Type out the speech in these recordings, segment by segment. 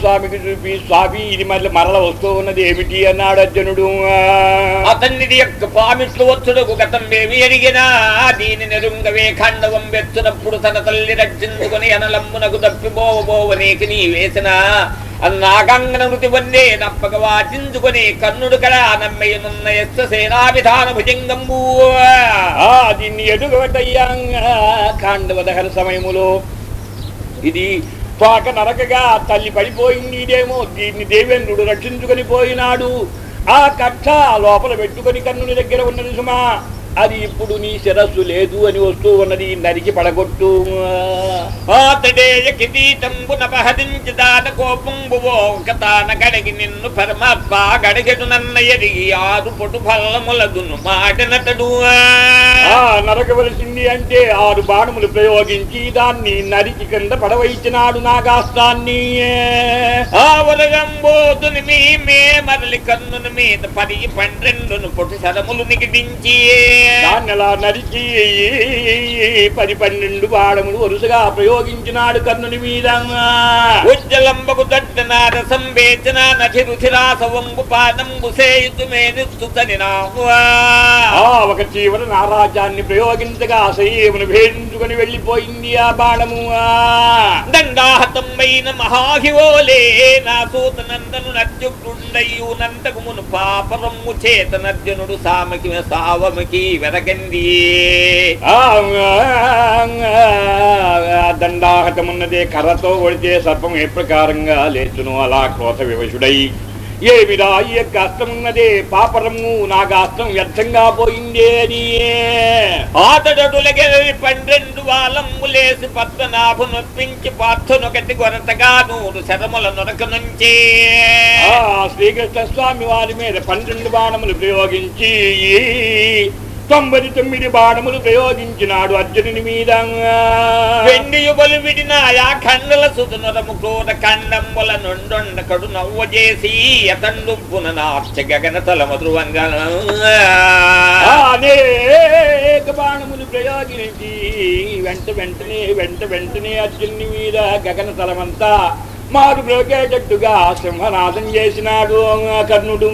స్వామికి చూపి స్వామి ఇది మళ్ళీ మరల వస్తూ ఉన్నది ఏమిటి? అన్నాడు అర్జునుడు. అతన్ని యొక్క పామిట్లు వచ్చుడకు గతంబేమి ఎరిగినా దీని నెరుంగవే ఖండవం వెచ్చునప్పుడు తన తల్లి రక్షించుకుని అనలమ్మునకు తప్పిపోవబోవ నీకు నీ వేసిన. అన్నాగంగన మృతి వన్నే నప్పక వాచించుకొని కన్నుడు కడ నమ్మయ్యనున్న ఎస్త సేనాభిధాన భుజంగంబూ దీన్ని ఎదుగబట్టయ్యా ఖాండవ దహన సమయములో. ఇది తోక నరకగా తల్లి పడిపోయి ఇదేమో దీన్ని దేవేంద్రుడు రక్షించుకొని పోయినాడు. ఆ కక్ష లోపల పెట్టుకొని కన్నుని దగ్గర ఉన్నది సుమా. అది ఇప్పుడు నీ శిరస్సు లేదు అని వస్తూ ఉన్నది నరికి పడగొట్టు. గడిగి నిన్ను పరమాత్మ గడిగెడు నన్న ఎరిగి ఆరు పొటు ఫల్లములదును మాటనతడు. నరకవలసింది అంటే ఆరు బాణములు ప్రయోగించి దాన్ని నరికి కింద పడవైచినాడు నాగాస్తాన్ని. ఆవరగంబోతుని మీ మే మరలి కన్నుని మీద పది పన్నెండును పొటి సరములు నిగిడించి. దాన్ని అలా నరికి పది పన్నెండు బాణములు వరుసగా ప్రయోగించినాడు కర్ణుని మీద. ఉజ్జలంబకు దట్టన రసం వేచన నటి రుచిరాసవంబు మేనిస్తుతని ఆ ఒక చీవర నారాజాన్ని ప్రయోగించగా సైమును భేదించుకొని వెళ్ళిపోయింది ఆ బాణము దండాహతమైన మహాహివోలే నా సూత నందను నత్యుకుండయ్యు నందకుమును పాపరమ్ము చేత నర్జనుడు సామకి సావమికి వెరగంది ఆ దండాహతమున్నదే కర్రతో కొడితే సర్పం ఏ ప్రకారంగా లేచును అలా క్రోధ వివశుడై. ఏమిరా ఈ యొక్క అస్త్రమున్నదే పాపరము నాగాస్త్రం వ్యర్థంగా పోయిందే అని ఆతడడులగెలి పన్నెండు వాలంబులేసి పద్మనాభు నొప్పించి పార్థనొకటి గొరతగా నూరు శరముల నొరక నుంచి. ఆ శ్రీకృష్ణ స్వామి వారి మీద పన్నెండు బాణములు ప్రయోగించి తొంభై తొమ్మిది బాణములు ప్రయోగించినాడు అర్జునుని మీద వెండియు బలు విడినాయా ఖండల సుధునరము క్రోధ ఖండంబుల నుండొండ కడు నవ్వ చేసి అతండుబ్బున నార్చ గగన తలమ ధ్రువంగా ఆ అనేక బాణములు ప్రయోగించి వెంట వెంటనే వెంట వెంటనే అర్జునుని మీద గగన తలమంతా మారు బ్రోకేటట్టుగా సింహనాదం చేసినాడు కర్ణుడు.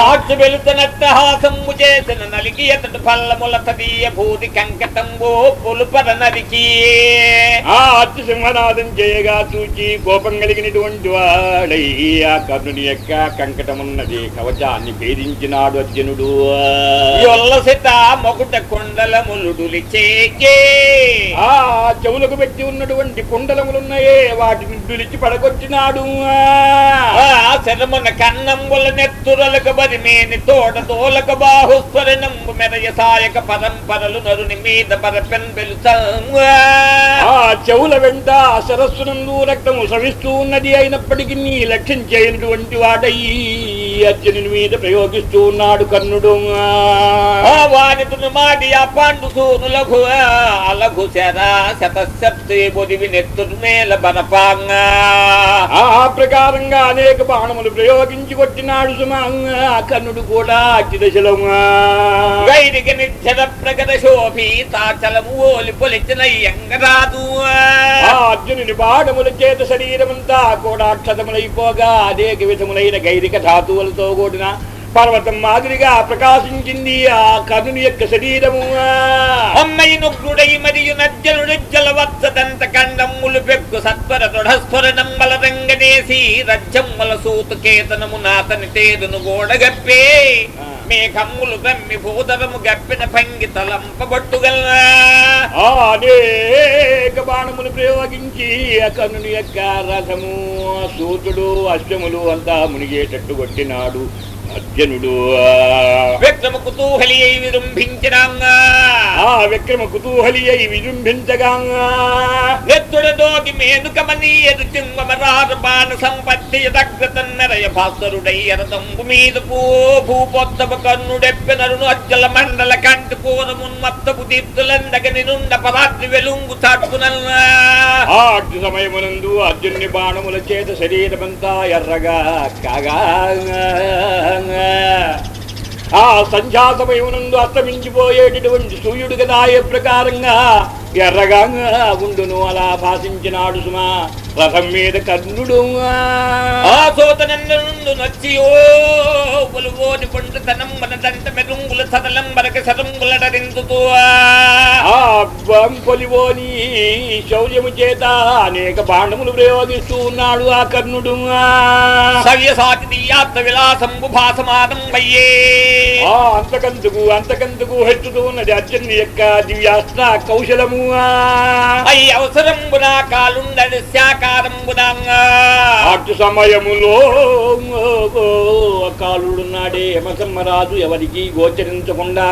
ఆర్చ వెలుతనట్టహాసంబు చేసిన నలిగి అతడు పల్లముల తదీయ భూతి కంకటంబో పులుపర నరికి ఆ అచ్చు సింహనాదం చేయగా చూచి కోపం కలిగినటువంటి వాడై ఆ కర్ణుని యొక్క కంకటమున్నది కవచాన్ని భేదించినాడు అర్జునుడు. యొల్లసిత మొకుట కుండలములుడులి చేకే. ఆ చెవులకు పెట్టి ఉన్నటువంటి కుండలములున్నాయే వాటిని దులిచి పడగొట్టినాడు. ఆ. శరమున కన్నంబుల నెత్తురలకు బరిమేని తోట తోలక బాహుస్వరణంబు మెరయ సాయక పరంపరలు నరుని మీద పరపెన్ ఆ. చెవుల వెంట సరస్సునందు రక్తము సవిస్తూ ఉన్నది అయినప్పటికీ నీ లక్ష్యం చేయనటువంటి వాడై అర్జునుని మీద ప్రయోగిస్తూ ఉన్నాడు కర్ణుడు. వానితును మాడి ఆ పాండు సూనులకు అలఘు శర శతశబ్దే బొదివి నెత్తురు మేల బనపాంగా. ఆ ప్రకారంగా అనేక బాణములు ప్రయోగించి కొట్టినాడు సుమా కర్ణుడు కూడా అట్టి దశలో వైదిక నిచ్చర ప్రగత శోభి తాచలము ఓలి పొలిచిన ఎంగరాదు అర్జునుని బాణముల చేత శరీరమంతా కూడా క్షతములైపోగా అనేక విధములైన గైరిక ధాతువులతో కూడిన పర్వతం మాదిరిగా ప్రకాశించింది ఆ కర్ణుని యొక్క శరీరము. నుగ్గుడై మరియు నజ్జలుడు జలవత్సదంత కండమ్ములు పెక్కు సత్వర రంగనేసి రజ్జమ్మల సూతు కేతనము నాతని తేదును గోడగప్పే. మేఘములు గమ్మి భూదవము గప్పిన పంగి తలంపబట్టుగల అనేక బాణములు ప్రయోగించి ఆ యొక్క రథము సూతుడు అష్టములు అంతా మునిగేటట్టు కొట్టినాడు. అర్జునుడు వ్యక్తము కుతూహలి అయి విజృంభించినాంగా ఆ విక్రమ కుతూహలి అయి విజృంభించగా నెత్తుడదోగి మేనుకమని ఎదు చింగమరార బాణ సంపత్తి దగ్గతన్నరయ భాస్కరుడై ఎరదంబు మీద పూ భూపొత్తమ కన్నుడెప్పెనరును అజ్జల మండల కంటి పూరమున్మత్తపు దీప్తులందగని నుండ పరాత్రి వెలుంగు చాటుకునల్లా ఆ అడ్డు సమయమునందు అర్జునుని బాణముల చేత శరీరమంతా ఎర్రగా కాగా ఆ సంధ్యాసమయమునందు అస్తమించిపోయేటటువంటి సూర్యుడు కదా ఏ ప్రకారంగా ఎర్రగా ఉండును అలా భాషించినాడు సుమా. రథం మీద కర్ణుడు ఆ. సోతనందు నచ్చియో పులువోని పండు తనం మన దంట మెరుంగుల సదలం మరక సదంగులటరించుతూ ఆ. పొలివోని శౌర్యము చేత అనేక బాణములు ప్రయోగిస్తూ ఉన్నాడు ఆ కర్ణుడు సవ్య సాటి దియాత్త విలాసంబు భాసమానం వయ్యే. ఆ అంతకందుకు అంతకందుకు హెచ్చుతూ ఉన్నది అర్జునుని యొక్క దివ్యాస్త్ర కౌశలము అయి అవసరంబున శాకారంబున అటు సమయములో కాలుడున్నాడే యమసమ్మరాజు ఎవరికి గోచరించకుండా.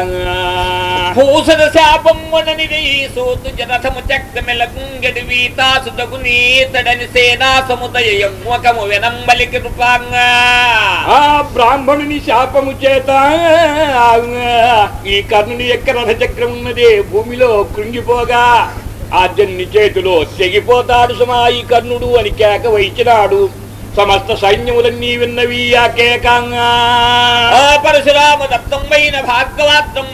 భూషణ శాపముననిది సోతు జనథము చక్రమెలకుంగడి వీతాసుదగు నీతడని సేనా సముదయ యమ్ముఖము వెనంబలికి రూపాంగా ఆ బ్రాహ్మణుని శాపము చేత ఈ కర్ణుని యొక్క రథచక్రం ఉన్నదే భూమిలో కృంగిపోగా. అర్జునుని చేతిలో తెగిపోతాడు సుమా ఈ కర్ణుడు అని కేక వైచినాడు సమస్త సైన్యములన్నీ విన్నవి ఆ కేకంగా. పరశురామ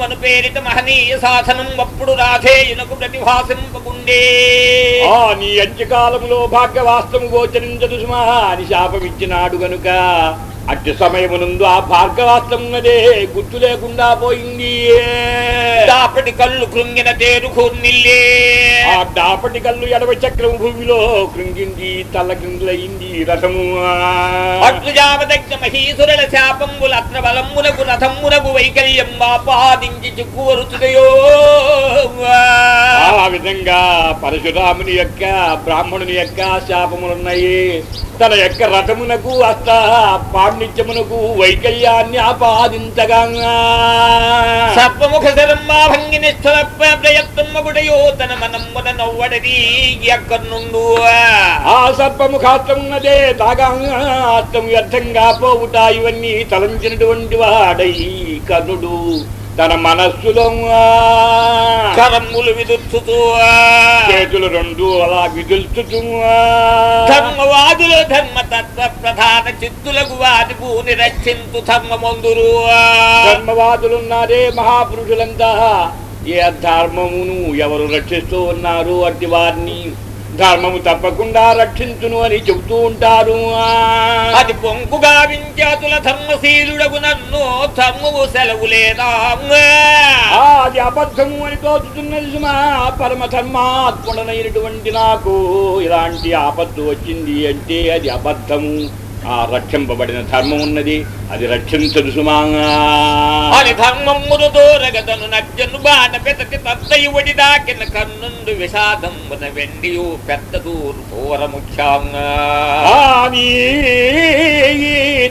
అను పేరిట మహనీయ సాధనం అప్పుడు రాధేయునకు ప్రతిభాసింపకుండే. ఆ నీ అంత్యకాలంలో భాగ్యవాస్తము గోచరించదు సుమా అని శాపమిచ్చినాడు గనుక. అట్టి సమయమునందు ఆ భార్గవాస్తమున్నదే గుర్తు లేకుండా పోయింది. దాపటి కళ్ళు కృంగిన తేరు కూర్నిల్లే ఆ దాపటి కళ్ళు ఎడవ చక్రము భూమిలో కృంగింది తల్ల కిందులయింది రథము. అట్లు జామదగ్న మహీసురుల శాపంబుల అత్ర బలమునకు రథమునకు వైకల్యం ఆపాదించి చిక్కువరుచుదయో ఆ విధంగా పరశురాముని యొక్క బ్రాహ్మణుని యొక్క శాపములున్నాయి. తన యొక్క రథమునకు అస్త పాండిత్యమునకు వైకల్యాన్ని ఆపాదించగా సర్వముఖ శరమ్మా భంగి నిష్ఠల ప్రయత్నముడయో తన మనమ్మున నవ్వడది ఎక్కడుండు ఆ సర్పముఖాస్త్రమున్నదే దాగాస్త్రం వ్యర్థంగా పోవుట ఇవన్నీ తలంచినటువంటి వాడై కర్ణుడు తన మనస్సులో కరమ్ములు విదుర్చుతూ చేతులు రెండు అలా విదుల్చుతూ ధర్మవాదులు ధర్మతత్వ ప్రధాన చిత్తులకు వారి భూని రక్షించు ధర్మమందురు ధర్మవాదులున్నారే మహాపురుషులంతా. ఏ ధర్మమును ఎవరు రక్షిస్తూ ఉన్నారు అట్టి వారిని? ధర్మము తప్పకుండా రక్షించును అని చెబుతూ ఉంటారు. అది పొంకు గావించాతుల ధర్మశీలుడగు నన్ను ధర్మము సెలవు లేదా అది అబద్ధము అని తోచుతున్నది సుమా. పరమ ధర్మాత్ముడనైనటువంటి నాకు ఇలాంటి ఆపత్తు వచ్చింది అంటే అది అబద్ధము. ఆ రక్షింపబడిన ధర్మం ఉన్నది. అది రక్షించదు సుమా అని ధర్మమును దూరగదను నజ్జను బాణ పెతటి తత్తయి ఒడి దాకిన కన్నుండు విషాదమున వెండియు పెద్ద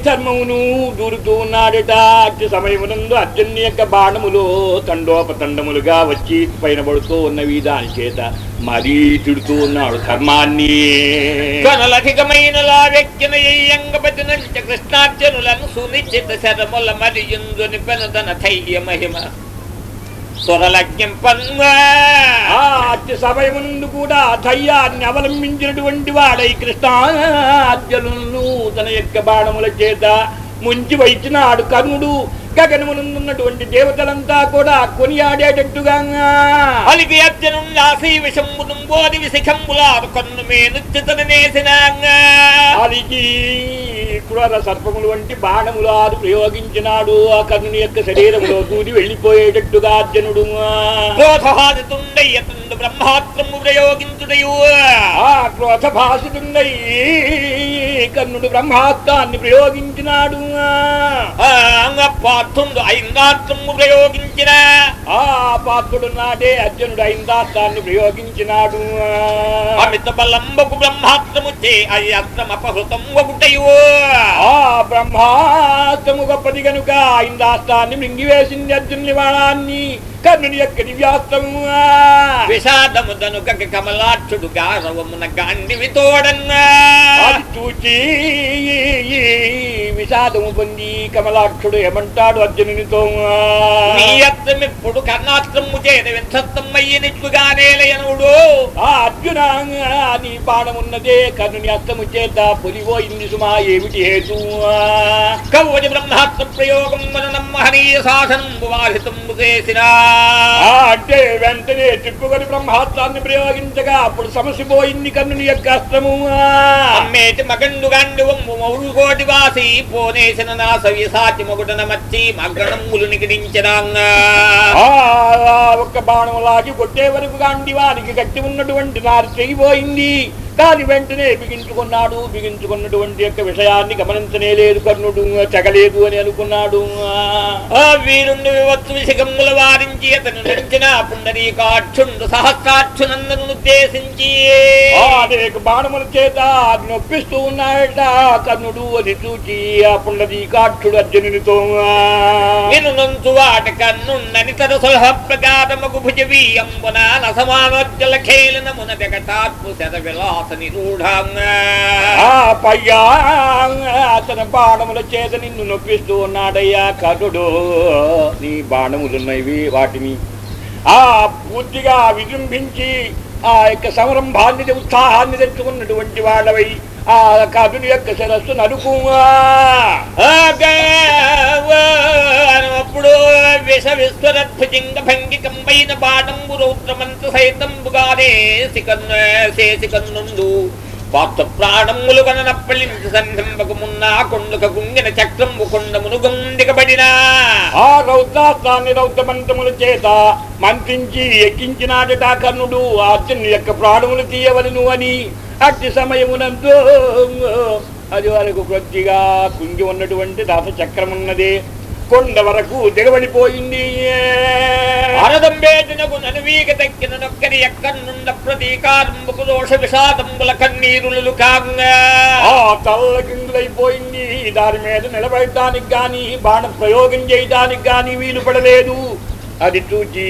ధర్మమును దూరుతూ ఉన్నాడట అట్టి సమయమునందు అర్జున్ని యొక్క బాణములు తండోపతండములుగా వచ్చి పైన పడుతూ ఉన్నవి దాని చేత మరీ తిడుతూ ఉన్నాడు ధర్మాన్ని. కనులధికమైన కృష్ణార్జునులను సునిశ్చిత శరముల మరియుందుని పెనుదన ధైర్య మహిమ. అట్టి సమయమునందు కూడా ధైర్యాన్ని అవలంబించినటువంటి వాడై కృష్ణార్జునులను తన యొక్క బాణముల చేత ముంచి వైచినాడు కర్ణుడు. గగనమునందున్నటువంటి దేవతలంతా కూడా కొనియాడేటట్టుగా అలికి బోధి విశిఖంబులారు కన్ను క్రూర సర్పములు వంటి బాణములు ఆరు ప్రయోగించినాడు. ఆ కర్ణుని యొక్క శరీరంలో దూరి వెళ్ళిపోయేటట్టుగా అర్జునుడు. బ్రహ్మాత్రము ప్రయోగించుడయు ఆ క్రోధ భాషుడుండై కర్ణుడు బ్రహ్మాస్త్రాన్ని ప్రయోగించినాడు. పార్థుండు ఐందాత్రము ప్రయోగించిన. ఆ పాత్రుడు నాడే అర్జునుడు ఐందాస్త్రాన్ని ప్రయోగించినాడు. అమిత బలంబకు బ్రహ్మాత్రము చే అయత్రం అపహృతం ఒకటయు ఆ బ్రహ్మాస్త్రము గొప్పది గనుక ఐందాస్త్రాన్ని మృంగివేసింది అర్జునుని బాణాన్ని కర్ణుని యొక్క దివ్యాస్త్రము విషాదము దనుక కమలాక్షుడు గారవమున గాండివి తోడన్నా. చూచి విషాదము పొంది కమలాక్షుడు ఏమంటాడు అర్జునునితో? నీ కర్ణాస్త్రము చేత వింతత్తమ్మయ్యనిట్లుగానే లేనుడు ఆ అర్జున నీ బాణమున్నదే కర్ణుని అస్తము చేత పొలిపోయింది సుమా ఏమిటి హేతు? కవ్వజ బ్రహ్మాస్త్ర ప్రయోగం మననం మహనీయ వాహితంబు చేసిన. ఆ అంటే వెంటనే తిప్పుకొని బ్రహ్మాస్త్రాన్ని ప్రయోగించగా అప్పుడు సమస్య పోయింది కర్ణుని యొక్క అస్త్రము అమ్మేటి మగండు గండు మౌడు కోటి వాసి పోనేసిన నా సవి సాచి మొగుటన మచ్చి మగణములు నిగడించరాంగా ఆ ఒక్క బాణం లాగి కొట్టే వరకు గాండి వారికి గట్టి ఉన్నటువంటి నారు తెగిపోయింది. దాని వెంటనే బిగించుకున్నాడు. బిగించుకున్నటువంటి యొక్క విషయాన్ని గమనించనే లేదు కర్ణుడు. తెగలేదు అని అనుకున్నాడు. ఆ వీరుండు వివత్తు విషగమ్ముల వారించి అతను నడిచిన పుండరీకాక్షుండు సహస్రాక్షునందను ఉద్దేశించి అనేక బాణముల చేత నొప్పిస్తూ ఉన్నాడట కర్ణుడు అది చూచి ఆ పుండరీకాక్షుడు అర్జునునితో నంచు వాట కన్నుండని తన సులభ ప్రకారమగు భుజవి అంబున నసమానోజ్జల ఖేళనమున జగటాత్ము శత ఆ పయ్యా అతని బాణముల చేత నిన్ను నొప్పిస్తూ ఉన్నాడయ్యా కర్ణుడు నీ బాణములున్నవి వాటిని. ఆ పూర్తిగా విజృంభించి ఆ యొక్క సంరంభాన్ని ఉత్సాహాన్ని తెచ్చుకున్నటువంటి వాళ్ళవై ఆ కథుని యొక్క శిరస్సు నరుకుమా అప్పుడు విష విశ్వరద్భుజింగ భంగి కంబైన బాణంబు రౌద్రమంత సైతంబుగానే సికన్ను పాత ప్రాణములు కననప్పలించి సంధింపకమున్నా కొండుక గుంగిన చక్రము కొండమును గుండికబడినా ఆ రౌద్రాస్త్రాన్ని రౌద్రమంతముల చేత మంత్రించి ఎక్కించినాడట కర్ణుడు అర్జును యొక్క ప్రాణములు తీయవలను అని అట్టి సమయమునందు అది వరకు కొద్దిగా కుంగి ఉన్నటువంటి రథ చక్రం కొండ వరకు దిగబడిపోయింది అరదంబేటినకు ననువీగ తక్కిన నొక్కని ఎక్కనుండ ప్రతీకారంబుకు దోష విషాదంబుల కన్నీరులు కాంగా. ఆ తల్ల కిందులైపోయింది దాని మీద నిలబడటానికి గాని బాణ ప్రయోగం చేయడానికి గాని వీలు పడలేదు. అది చూచి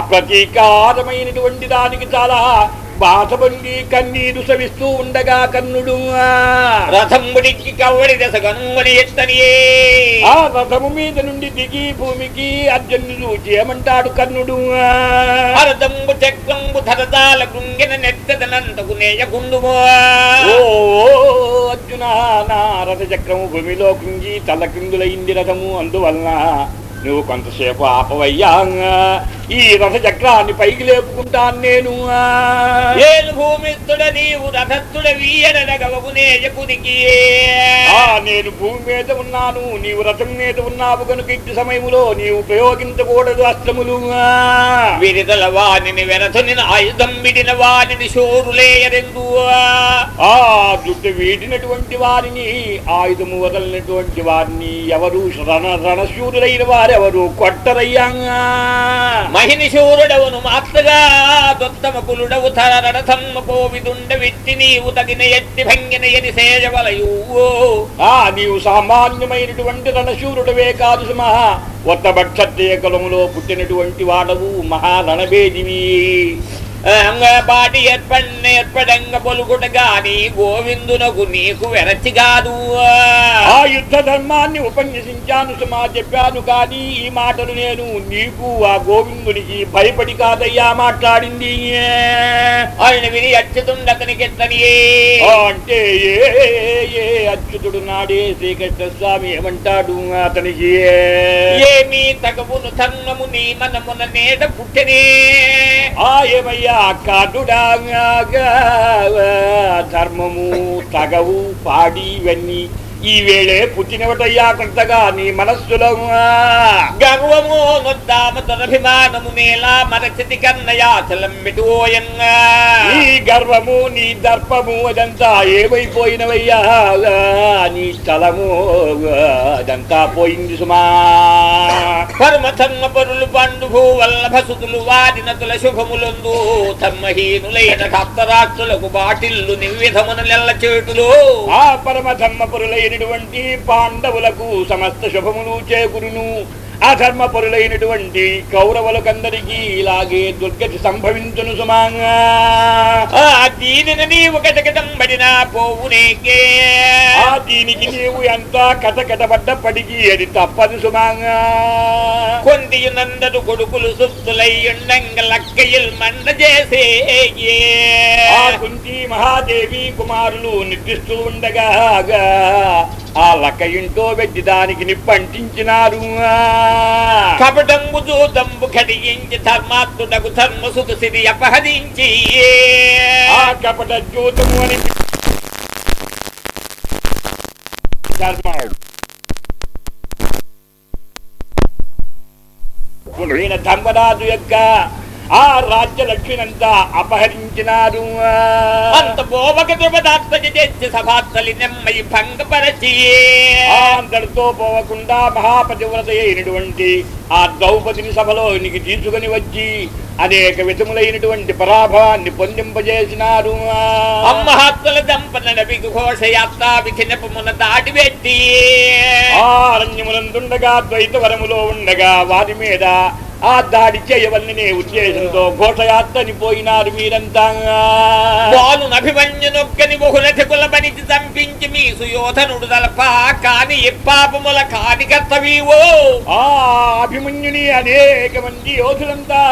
అప్రతీకారమైనటువంటి దానికి చాలా బాధపడి కన్నీరు సవిస్తూ ఉండగా కన్నుడు రథంబుడికి కవ్వడి దశ గనుమని ఎత్తనియే. ఆ రథము మీద నుండి దిగి భూమికి అర్జునుడు చూచి ఏమంటాడు కర్ణుడు అరదంబు చక్రంబు ధరదాల గుంగిన నెత్తదనంతకు నేయకుండుమో. ఓ అర్జున నా రథ చక్రము భూమిలో కుంగి తల కిందులైంది రథము అందువలన నువ్వు కొంతసేపు ఆపవయ్యా ఈ రథ చక్రాన్ని పైకి లేపుకుంటాను నేను. భూమిస్తుడ నీవు నేను భూమి మీద ఉన్నాను. నీవు రథం మీద ఉన్నావు కనుక ఇట్టి సమయములో నీవు ప్రయోగించకూడదు అస్త్రములు. విరిదల వాణిని వెనతుని ఆయుధం విడిన వాణిని శోరులేయరెందు ఆ. జుట్టు వీడినటువంటి వారిని ఆయుధము వదలినటువంటి వారిని ఎవరు రణ రణశూరులైన వారెవరు కొట్టరయ్యా. మహిని శూరుడవును మాత్రగా దొత్తమ కులుడవు తర రథమ్మ కోవిదుండ విత్తి నీవు తగిన ఎత్తి భంగిన ఎని సేజవలయు. ఆ నీవు సామాన్యమైనటువంటి రణశూరుడవే కాదు సుమా ఒత్తబట్ క్షత్రియ కులములో పుట్టినటువంటి వాడవు మహా బాటి ఏర్పడిన ఏర్పడంగ పొలుగుట గాని గోవిందునకు నీకు వెరచి కాదు ఆ యుద్ధ ధర్మాన్ని ఉపన్యసించాను సుమా చెప్పాను కానీ ఈ మాటలు నేను నీకు ఆ గోవిందునికి భయపడి కాదయ్యా మాట్లాడింది. ఆయన విని అచ్యుతుండతనికి ఎత్తనియే. ఆ అంటే ఏ అచ్యుతుడు నాడే శ్రీకృష్ణ స్వామి ఏమంటాడు అతనికి? ఏమి తగవును ధర్మము నీ మనమున నేట పుట్టనే. ఆ ఏమయ్యా ಕಾಡುಡಾಗ ಧರ್ಮವು ತಗವು ಪಾಡಿ ವೆನ್ನಿ ఈ వేళే పుట్టినవటయ్యా కొంతగా నీ మనస్సులో గర్వము నొద్దామ తొరభిమానము నేలా మరచితి కన్నయాచలం మిటోయంగా నీ గర్వము నీ దర్పము అదంతా ఏమైపోయినవయ్యా? నీ స్థలము అదంతా పోయింది సుమా. పరమధర్మ పరులు పండు భూవల్లభ సుతులు వాడిన తుల శుభములందు ధర్మహీనులైన సప్తరాష్ట్రులకు బాటిల్లు నిర్విధమున నెల్ల చేటులు. ఆ పరమ ధర్మపరులైనటువంటి పాండవులకు సమస్త శుభములు చేకురును. అధర్మపరులైనటువంటి కౌరవులకందరికీ ఇలాగే దుర్గతి సంభవించును సుమాంగా. ఆ దీనిని నీవు కటకటం పడినా పోవునేకే ఆ దీనికి నీవు ఎంత కథ కథపడ్డప్పటికీ అది తప్పదు సుమాంగా. కొందియునందరు కొడుకులు సుత్తులయ్యుండంగ లక్కయిల్ మండ చేసే ఆ కుంతి మహాదేవి కుమారులు నిద్రిస్తూ ఉండగా ఆ లక్క ఇంటో పెట్టి దానికి నిప్పంటించినారు. కపటంబు జూదంబు కడిగించి ధర్మాత్ముడకు ధర్మసుతు సిరి అపహరించి. ఆ కపట జ్యోతము అని ధర్మం ధర్మరాజు యొక్క ఆ రాజ్య లక్ష్మినంతా అపహరించినారు. అంత బోవక ద్రుపదాత్మజ చేసి సభాత్మలి నెమ్మయి భంగపరచి. ఆ అంతటితో పోవకుండా మహాపతివ్రత అయినటువంటి ఆ ద్రౌపదిని సభలోనికి తీసుకుని వచ్చి అనేక విధములైనటువంటి పరాభవాన్ని పొందింపజేసినారు. అమ్మహాత్మల దంపన నబికు ఘోషయాత్ర విధినపమున దాటిపెట్టి ఆ అరణ్యములందుండగా ద్వైత వరములో ఉండగా వారి మీద ఆ దాడి చేయవలననే ఉద్దేశంతో ఘోషయాత్రని పోయినారు మీరంతా. బాలు చంపించి మీ సుయోధనుడు తలప. కాని ఎప్పాపముల కాని కర్తవీవో ఆ అభిమన్యుని అనేక మంది యోధులంతా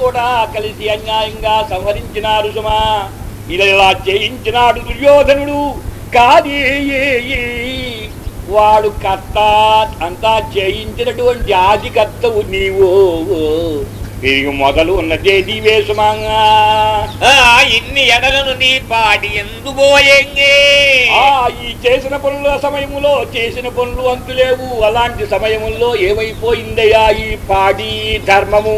కూడా కలిసి అన్యాయంగా సంహరించినారు సుమా. ఇలా చేయించినాడు దుర్యోధనుడు. కాది వాడు కర్త అంతా చేయించినటువంటి ఆదికర్తవు నీవు. ఇది మొదలు ఉన్నదే ఆ ఇన్ని ఎడలను నీ పాడి ఎందు పోయంగే? ఆ ఈ చేసిన పనుల సమయములో చేసిన పనులు అంతులేవు అలాంటి సమయముల్లో ఏమైపోయిందయ్యా ఈ పాడి ధర్మము?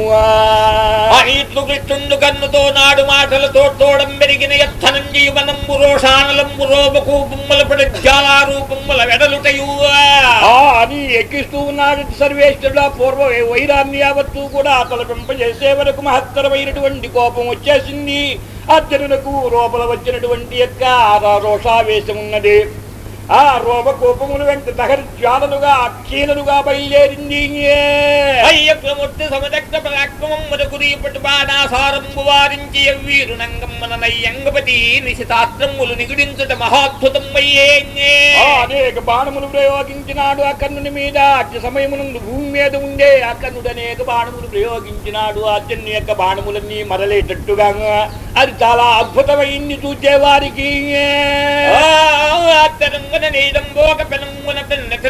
ఇట్లు కృష్ణుండు కన్నుతో నాడు మాటలతో తోడం పెరిగిన ఎత్తనం జీవనంబు రోషానలంబు రోబకు బొమ్మల పడి జాలారూపముల వెడలుటయు. ఆ అని ఎక్కిస్తూ ఉన్నాడు సర్వేశ్వరుడు పూర్వ వైరాన్ని యావత్తు కూడా వర్తింపజేసే వరకు మహత్తరమైనటువంటి కోపం వచ్చేసింది. అర్జునులకు రూపల వచ్చినటువంటి యొక్క రోషావేశం ఉన్నది. ఆ రూప కోపములు వెంట తహరి జ్వాలలుగా క్షీణలుగా బయలుదేరింది అయ్యక్రమూర్తి వారించి నిగుడించుట మహాద్భుతం అనేక బాణములు ప్రయోగించినాడు ఆ కర్ణుని మీద అత్య సమయమునందు భూమి మీద ఉండే ఆ కర్ణుడు అనేక బాణములు ప్రయోగించినాడు అర్జునుని యొక్క బాణములన్నీ మరలేటట్టుగా అది చాలా అద్భుతమైంది చూచేవారికి పెనంగున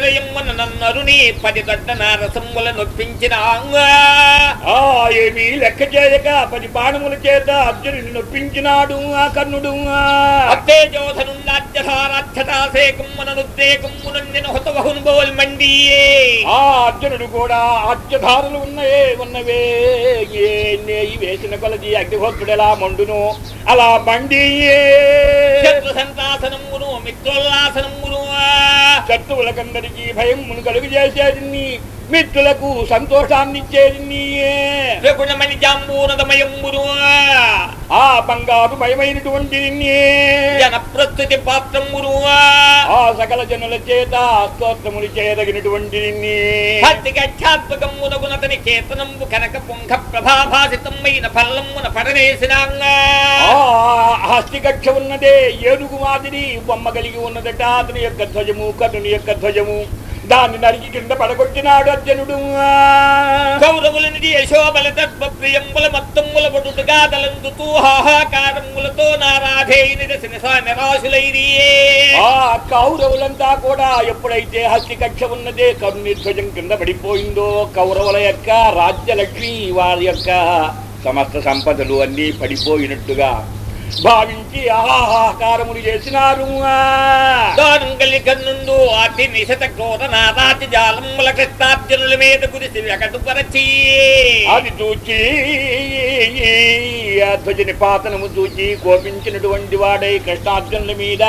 పెన్నెతరయమ్మున నన్నరుని పది దొడ్డ నారసమ్ముల నొప్పించిన ఆ ఏమీ లెక్క చేయక పది బాణముల చేత అర్జునుని నొప్పించినాడు ఆ కర్ణుడు. ఆ. అర్జునుడు కూడా అత్యధారలు ఉన్నవే ఉన్నవే. ఏ నేయి వేసిన కొలది అగ్నిహోత్రుడు ఎలా మండును? అలా మండి మిత్రోల్లాసనమ్మును శత్రువులకందరికీ భయం మును కలుగు చేసేది మిత్రులకు సంతోషాన్ని ఇచ్చేది త్రిగుణమణి జాంబూనదమయమ్మును ఆ బంగారు భయమైనటువంటి జన ప్రస్తుతి పాత్రమ్మును ఆ సకల జనుల చేత స్తోత్రములు చేయదగినటువంటి భక్తి గఠ్యాత్మకమ్మునగునతని కేతనంబు కనక పుంఖ ప్రభాభాసితమైన ఫల్లమ్మున పడనేసినాంగా ఆ హస్తికక్ష ఉన్నదే ఏనుగు మాదిరి బొమ్మ కలిగి ఉన్నదట అతని యొక్క ధ్వజము కర్ణుని యొక్క ధ్వజము. దాన్ని నరికి కింద పడగొట్టినాడు అర్జునుడు. కౌరవులనిది యశోబల తత్వ ప్రియంబుల మత్తమ్ముల పడుటుగా తలందుతూ హాహాకారములతో నారాధేయుని నిరాశులైరి ఆ కౌరవులంతా కూడా ఎప్పుడైతే హస్తికక్ష ఉన్నదే కర్ణుని ధ్వజం కింద పడిపోయిందో కౌరవుల యొక్క రాజ్యలక్ష్మి వారి యొక్క సమస్త సంపదలు అన్నీ పడిపోయినట్టుగా భావించి ఆహాకారములు చేసినారు. దానంగలి కన్నుండు అతి నిశత క్రోధ నాదాతి జాలముల కృష్ణార్జునుల మీద గురిసి వెకటు పరచి అది చూచి ధ్వజ నిపాతనము చూచి కోపించినటువంటి వాడై కృష్ణార్జునుల మీద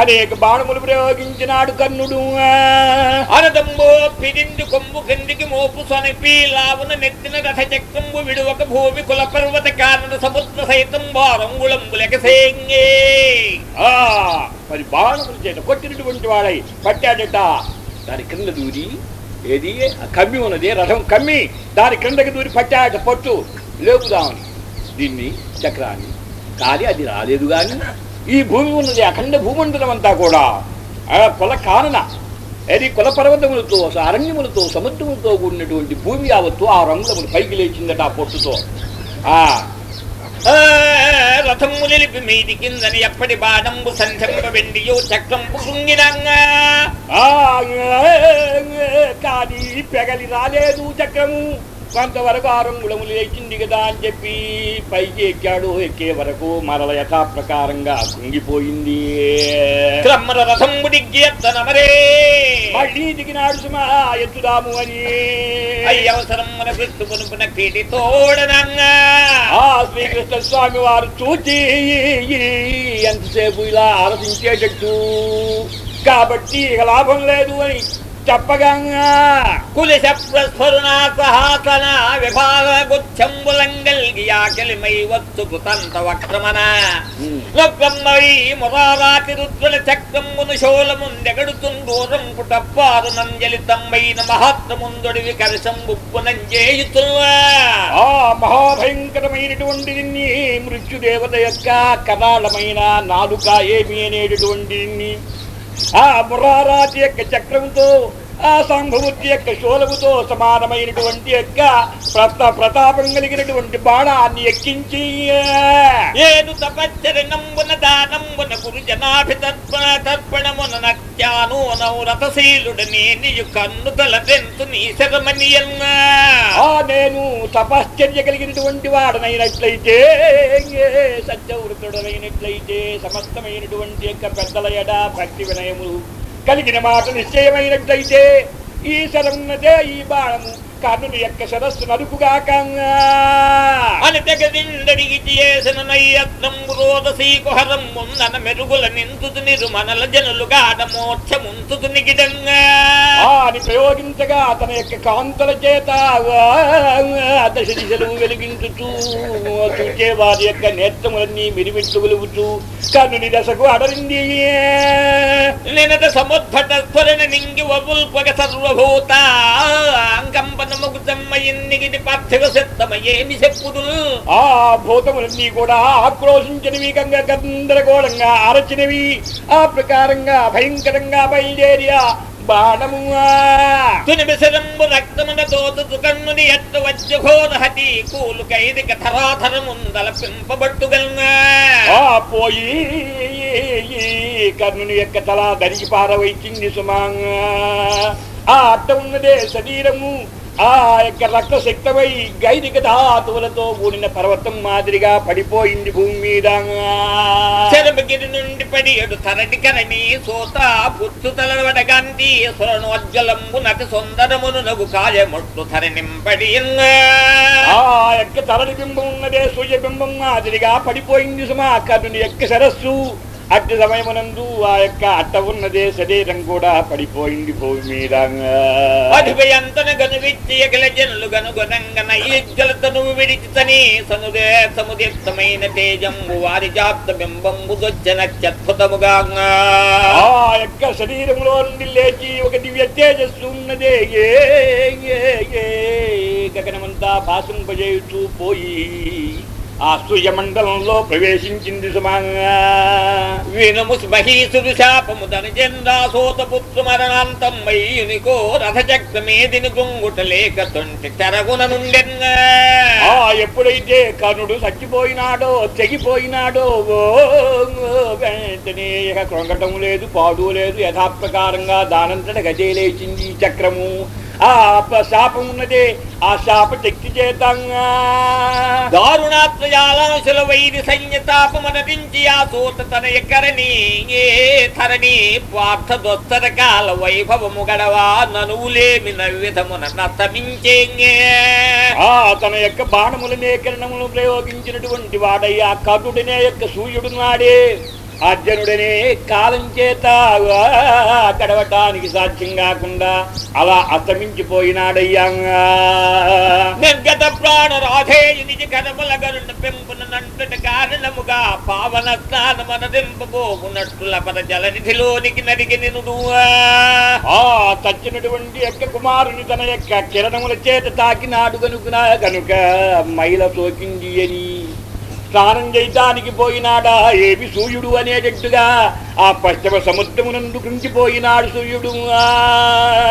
అనేక బాణములు ప్రయోగించినాడు కర్ణుడు. అనదంబో పిరింది కొమ్ము కిందికి మోపు సొనపి లావున నెత్తిన రథ చక్రంబు విడువక భూమి కుల పర్వత కారణ సముద్ర సైతం వారంగుళంబులకసేంగే ఆ మరి బాణములు చేత కొట్టినటువంటి వాడై పట్టాడట. దాని క్రింద దూరి ఏది? కమ్మి ఉన్నది రథం కమ్మి. దాని క్రిందకి దూరి పట్టాడట పట్టు. లేపుదామని దీన్ని చక్రాన్ని. కానీ అది రాలేదు కానీ ఈ భూమి ఉన్నది అఖండ భూమండలం అంతా కూడా. ఆ కుల కానన అది కుల పర్వతములతో అరణ్యములతో సముద్రములతో కూడినటువంటి భూమి యావత్తు ఆ రంగులములు పైకి లేచిందట ఆ పొట్టుతో. ఆ. రథము నిలిపి మీది కిందని ఎప్పటి బాణంబు సంధ్యంబ వెండియో చక్రంపు కృంగినంగా. ఆ, కానీ పెగలి రాలేదు చక్రము. కొంతవరకు ఆ రంగులములు లేచింది కదా అని చెప్పి పైకి ఎక్కాడు ఎక్కే వరకు మరల యథాప్రకారంగా కుంగిపోయింది. క్రమ్మర ఎత్తనమరే మళ్ళీ దిగినాడు సుమా ఎత్తుదాము అని. అయ్యవసరం మన కృష్ణు పునుపున కీటి తోడనంగా. ఆ శ్రీకృష్ణ స్వామి వారు చూచి ఎంతసేపు ఇలా ఆలోచించేటట్టు కాబట్టి ఇక లాభం లేదు అని. చెప్పగా కులిశ ప్రస్ఫురణ సహాసన విభాగ గుచ్చంబులంగల్గి ఆకలిమై వచ్చు కృతంత వక్రమన నొక్కమ్మై మురారాతి రుద్రుల చక్రమును శోలముందెగడుతున్ దూరం నంజలితమ్మైన ఆ మహాభయంకరమైనటువంటి మృత్యుదేవత యొక్క కరాళమైన నాలుక ఏమి అనేటటువంటి ఆ అమరారాజు యొక్క చక్రంతో ఆ సంభవతి యొక్క శూలముతో సమానమైనటువంటి యొక్క ప్రత ప్రతాపం కలిగినటువంటి బాణాన్ని ఎక్కించి తపచ్చరణంబున దానంబున గురు తర్పణమున నత్యాను నౌరథశీలుడని నీయు కన్ను ఆ నేను తపశ్చర్య కలిగినటువంటి వాడనైనట్లయితే సత్యవృతుడనైనట్లయితే సమస్తమైనటువంటి యొక్క పెద్దల ఎడ భక్తి వినయములు కలిగిన మాట నిశ్చయమైనట్లయితే ఈ శరమున్నదే ఈ బాణము. కర్ణుని యొక్క శరస్సు నరుకుగాక అని తెగదిండడిగి చేసిన నయ్యత్నంబు రోదసీ కుహరం ముందన మెరుగుల నింతుదు నిరుమనల జనులు గాఢ మోక్షముంతుదు నిగిడంగా ఆ అని ప్రయోగించగా తన యొక్క కాంతల చేత దశ దిశలు వెలిగించుతూ చూచే వారి యొక్క నేత్రములన్నీ మిరిమిట్టు వెలుగుతూ కర్ణుని దశకు అడరింది. నినట సముద్భట స్ఫురణ నింగి వబుల్పగ సర్వభూత అంకంపనముకు జమ్మయిన్నిగిటి పార్థివ సిద్ధమయేమి చెప్పుదు ఆ భూతములన్నీ కూడా ఆక్రోశించినవి గంగ గందరగోళంగా అరచినవి. ఆ ప్రకారంగా భయంకరంగా బయలుదేరి ఆ. బాణము తుని విసరంబు రక్తమున తోతుతు కన్నుని ఎట్టు వచ్చి ఘోరహతి కూలు కైదిక ధరాధరముందల పింపబట్టుగల్నా. ఆ పోయి కర్ణుని యొక్క తల దరికి పారవైచింది సుమాంగా ఆ అట్ట ఉన్నదే శరీరము ఆ యొక్క రక్త శక్తమై గైదిక ధాతువులతో కూడిన పర్వతం మాదిరిగా పడిపోయింది భూమి మీద. చెరబగిరి నుండి పడి ఎడు తరటి కరణి సోత పుచ్చు తలవడగంతి స్వరణోజ్వలంబు నటి సుందరమును నగు కాయముట్లు ధరణింపడి ఆ యొక్క తలని బింబం ఉన్నదే సూర్యబింబం మాదిరిగా పడిపోయింది సుమా కర్ణుని యొక్క సరస్సు అట్టి సమయమునందు ఆ యొక్క అట్ట ఉన్నదే శరీరం కూడా పడిపోయింది భూమి మీద. అధిపయంతన గను విచ్చి ఎగల జనులు గనుగనంగన ఈజ్జలతను విడిచితని సనుదే సముదిప్తమైన తేజంబు వారి జాప్త బింబంబు దొచ్చన అత్యద్భుతముగా ఆ యొక్క శరీరంలో నుండి లేచి ఒక దివ్య తేజస్సు ఉన్నదే. గగనమంతా భాషింపజేయుతూ పోయి ఆ సూర్యమండలంలో ప్రవేశించింది సుమంగా. వినుము మహీసుడు శాపము తన జెండాసోత మరణాంతం మయ్యునికో రథచక్రమేదిని గుంగుట లేక తొంటి తెరగున నుండెన్నా ఎప్పుడైతే కర్ణుడు చచ్చిపోయినాడో తెగిపోయినాడో ఓ, వెంటనే ఇక కృంగటం లేదు పాడు లేదు యథాప్రకారంగా దానంతట గజేలేచింది ఈ చక్రము. ఆ శాపం ఉన్నదే ఆ శాప శక్తి చేతంగా. దారుణాత్రయాలాంశల వైరి సైన్యతాపమనరించి ఆ సూత తన ఎక్కరని ఏ ధరణి పార్థ దొత్తర కాల వైభవము గడవా ననువులేమి నవ్విధమున నతమించేంగే ఆ తన యొక్క బాణములనే కిరణములు ప్రయోగించినటువంటి వాడయ్యా కర్ణుడనే యొక్క సూర్యుడు నాడే. అర్జునుడనే కాలం చేత గడవటానికి సాధ్యం కాకుండా అలా అస్తమించిపోయినాడయ్యా. నిర్గత ప్రాణ రాధేయునికి కథముల గరుణ పెంపున కారణముగా పావన స్నానమనదింపబోగునట్టుల పద జలనిధిలోనికి నరిగి నినుడు ఆ తచ్చినటువంటి యొక్క కుమారుని తన యొక్క కిరణముల చేత తాకినాడు కనుక కనుక మైల సోకింది అని స్నానం చేయటానికి పోయినాడా? ఏమి సూర్యుడు అనేటట్టుగా ఆ పశ్చిమ సముద్రమునందు కృంగిపోయినాడు సూర్యుడు.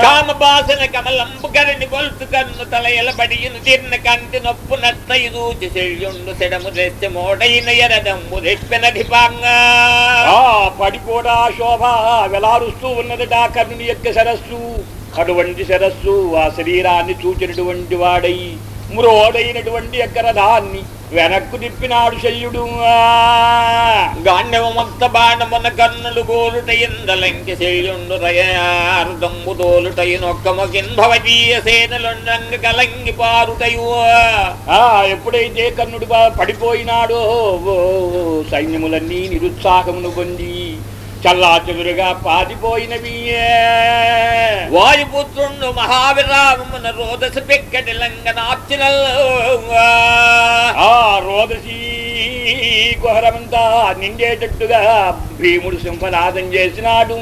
కామబాసన కమలంబు కరణి గొలుసు కన్ను తల ఎలబడియును తిన్న కంటి నొప్పు నత్తయి దూచి సెల్యుండు సెడము తెచ్చి మోడైన ఎరదమ్ము రెప్పెనధిపాంగా ఆ పడిపోడా శోభ? వెలారుస్తూ ఉన్నదట కర్ణుని యొక్క సరస్సు అటువంటి సరస్సు ఆ శరీరాన్ని చూచినటువంటి వాడై మ్రోడైనటువంటి యొక్క రథాన్ని వెనక్కు తిప్పినాడు శల్యుడు ఆ. బాణమున కన్నులు గోలుట ఇందలంకి సెల్యుండు రయారుదంబు తోలుటయునొక్కమొకిన్ భవదీయ సేనలుండంగ కలంగి పారుటయు. ఆ! ఎప్పుడైతే కన్నుడు పడిపోయినాడో ఓ, సైన్యములన్నీ నిరుత్సాహమును పొంది చల్లాచెదురుగా పాతిపోయినవి వాయుపుత్రుండు మహావిరామమున రోదస పెక్కటి లంగనార్చినల్ కుహరమంతా నిండేటట్టుగా భీముడు సింహనాదం చేసినాడు.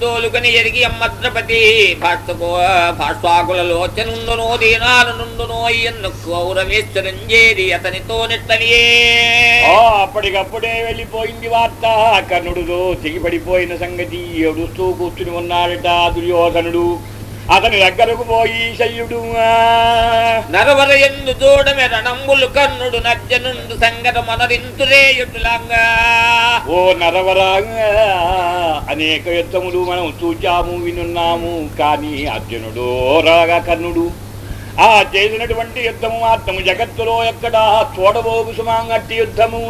తోలుకొని ఎరిగి అమ్మద్రపతి భాష్కో భాష్వాకుల లోచనుండునో దీనాలనుండునో అయ్యన్ను కౌరవేశ్వరంజేరి అతనితో నెట్టనియే? అప్పటికప్పుడే వెళ్ళిపోయింది వార్త. కర్ణుడుతో తెగిపడిపోయిన సంగతి ఏడుస్తూ కూర్చుని ఉన్నాడట దుర్యోధనుడు. అతని దగ్గరకు పోయి శల్యుడు ఆ, నరవర ఎందు చూడమె రణంబులు కర్ణుడు నర్జనుండు సంగత మనరింతురేయుటులంగా ఓ నరవరా అనేక యుద్ధములు మనం చూచాము వినున్నాము. కానీ అర్జునుడు రాగా కర్ణుడు ఆ చేసినటువంటి యుద్ధము మాత్రము జగత్తులో ఎక్కడా చూడబోగు సుమాంగట్టి యుద్ధము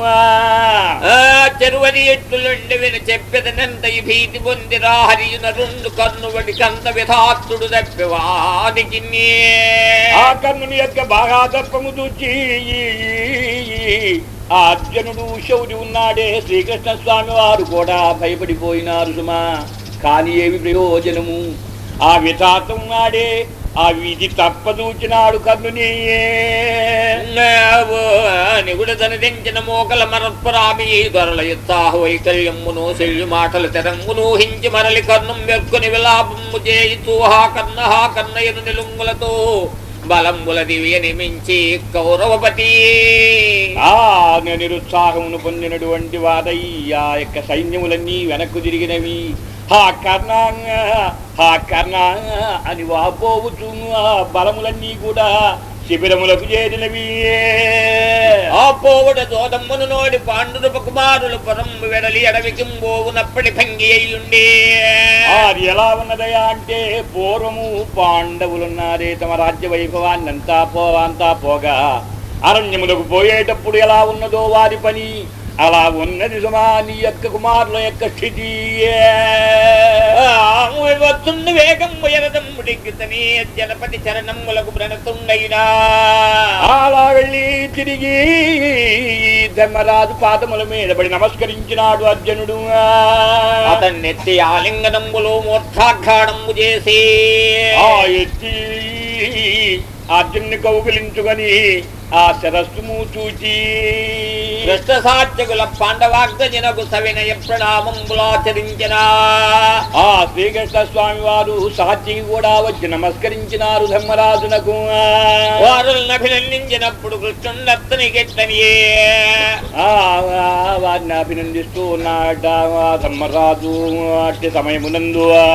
చెరువని ఎట్టులుండి విని చెప్పెదనంత ఈ భీతి పొందిరా హరియున రెండు కన్నువడి కంత విధాత్తుడు తప్పివానికి ఆ కర్ణుని యొక్క బాగా తప్పము చూచి ఆ అర్జునుడు శౌరి ఉన్నాడే శ్రీకృష్ణ స్వామి వారు కూడా భయపడిపోయినారు సుమా. కానీ ఏమి ప్రయోజనము? ఆ విధాతం నాడే ఆ విధి తప్పదూచినాడు కర్ణుని. నిగుడతను తెంచిన మోకల మరత్పరామి దొరల యుత్సాహ వైకల్యమును శల్యు మాటలు తెరంగును హించి మరలి కర్ణం వెర్కొని విలాపము చేయి తూహా కర్ణ హా కర్ణయను నిలుంగులతో బలంబుల దివ్య నిమించి కౌరవపతి. ఆ నిరుత్సాహమును పొందినటువంటి ఆ యొక్క సైన్యములన్నీ వెనక్కు తిరిగినవి. హా కర్ణ హా కర్ణ అని వాపోవచ్చు ఆ బలములన్నీ కూడా. శిబిరములకు చేరినవి. ఆ పోవుడ దోదమ్మును నోడి పాండురూప కుమారులు పొరంబు వెడలి అడవికింబోవునప్పటి భంగి అయ్యుండి. అది ఎలా ఉన్నదయా అంటే పూర్వము పాండవులున్నారే తమ రాజ్య వైభవాన్ని అంతా పోవాంతా పోగా. అరణ్యములకు పోయేటప్పుడు ఎలా ఉన్నదో వారి పని. అలా ఉన్నది సుమా నీ యొక్క కుమారుల యొక్క స్థితి వస్తుంది వేగం జనపతి చరణములకు ప్రణతుండైనా అలా వెళ్ళి తిరిగి ధర్మరాజు పాదముల మీద పడి నమస్కరించినాడు అర్జునుడు. అతన్నెత్తి ఆలింగనంబులో మూర్ధాఘాడంబు చేసి. ఆ ఎత్తి అర్జున్ని కౌగిలించుకొని ఆ శరస్సుము చూచి. కృష్ణ సాత్యకుల పాండవాగ్రజనకు సవినయ ప్రణామంబులాచరించిన ఆ శ్రీకృష్ణ స్వామి వారు సాత్యకి కూడా వచ్చి నమస్కరించినారు ధర్మరాజునకు. వారులను అభినందించినప్పుడు కృష్ణుడత్తని ఆ, వారిని అభినందిస్తూ ఉన్నాడట ఆ ధర్మరాజు అట్టి సమయమునందు. ఆ,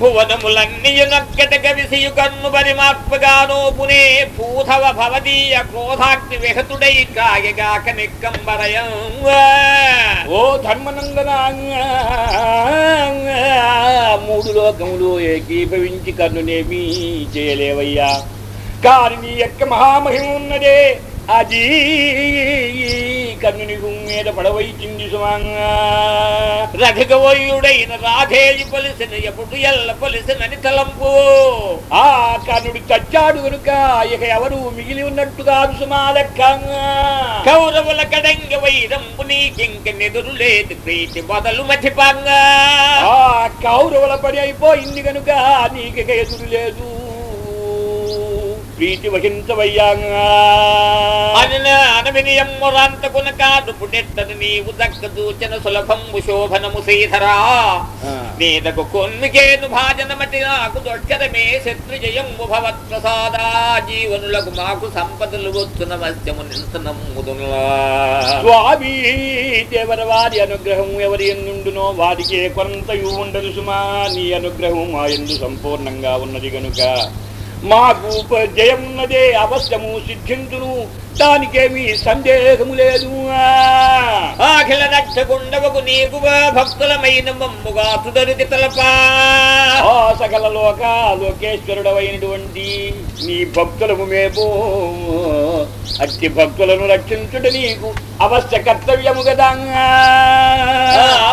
భువనములన్నీయు నక్కట కవిసియు కన్ను పరిమాత్మగానో పునే పూధవ భవదీయ క్రోధాగ్ని విహతుడై కాయగాక ఓ ధర్మనందన మూడు లోకములు ఏకీభవించి కన్నునేమీ చేయలేవయ్యా. కాని యొక్క మహామహిమ ఉన్నదే. అది కన్నుని మీద పడవైచింది సుమంగా. రఘుగవయుడైన పలిసిన ఎప్పుడు ఎల్ల పలిసినని తలంపు. ఆ కర్ణుడు చచ్చాడు గనుక ఇక ఎవరు మిగిలి ఉన్నట్టు కాదు సుమా లెక్క కౌరవుల కడంగ వైరంపు నీకింక నెదురు లేదు ప్రీతి బదలు మధిపంగా ఆ కౌరవుల పడి అయిపోయింది కనుక నీకు ఎదురు లేదు. ప్రీతి వహించవయ్యా అనిన అనవినియమ్మురాంతకున కాదు పుడెత్తను నీవు దక్క దూచన సులభంబు శోభనము శ్రీధరా. నీదకు కొన్మికేను భాజనమటి నాకు దొడ్కరమే శత్రుజయంబు భవత్ ప్రసాదా జీవనులకు మాకు సంపదలు వచ్చున మత్స్యము దేవరవారి అనుగ్రహం ఎవరి ఎందుండునో వారికే కొంతయు ఉండదు సుమా నీ అనుగ్రహం మా ఎందు సంపూర్ణంగా ఉన్నది గనుక. మాకు జయమున్నదే అవశ్యము సిద్ధించును. దానికేమీ సందేహము లేదు. అఖిల రక్షకుండవకు నీకు భక్తులమైన మమ్ముగా తుదరిది తలపా. సకల లోక లోకేశ్వరుడవైనటువంటి నీ భక్తులము మేపో. అట్టి భక్తులను రక్షించుట నీకు అవశ్య కర్తవ్యము కదా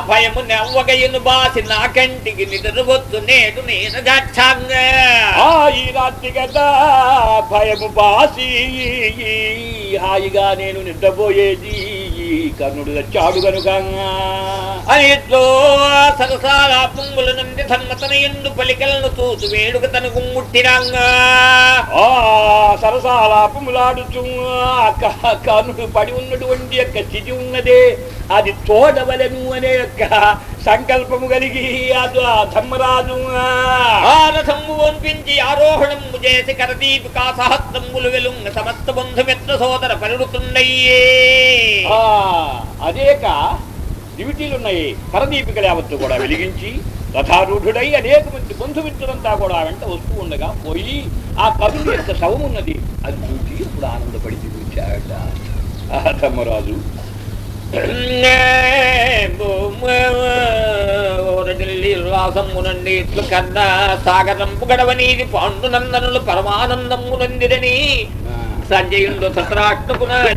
భయము నెవ్వగయ్యను బాసి నా కంటికి నిద్రవద్దు నేను నేను గచ్చాంగా. ఈ రాత్రి కదా భయము బాసి. హాయిగా నేను నిద్రపోయేది. కర్ణుడు వచ్చాడు కనుక అనిట్లో సరసాల పుంగుల నుండి ధర్మతన ఎందు పలికలను చూసు వేడుక తనకు ముట్టినాంగా ఆ సరసాలాపములాడుచు ఆ కర్ణుడు పడి ఉన్నటువంటి యొక్క స్థితి ఉన్నదే. అది తోడవలను అనే యొక్క సంకల్పము కలిగి అది ఆ ధర్మరాజు. ఆ రథము ఆరోహణము చేసి కరదీపికా సహస్రములు వెలుంగ సమస్త బంధుమిత్ర సోదర పరిడుతుండయ్యే. ఆ, అనేక దివిటీలున్నాయి. కరదీపికలు యావత్తు కూడా వెలిగించి రథారూఢుడై అనేక మంది బంధుమిత్రులంతా కూడా వెంట వస్తూ ఉండగా పోయి ఆ కరుణి యొక్క శవం ఉన్నది అది చూసి ఇప్పుడు ఆనందపడి చూచాడట ఢిల్లీ ఉల్లాసమునండి ఇట్లు కన్నా సాగరంపు గడవనీది పాండునందనులు పరమానందమునందిరని సంజయుడు ధృతరాష్ట్రకున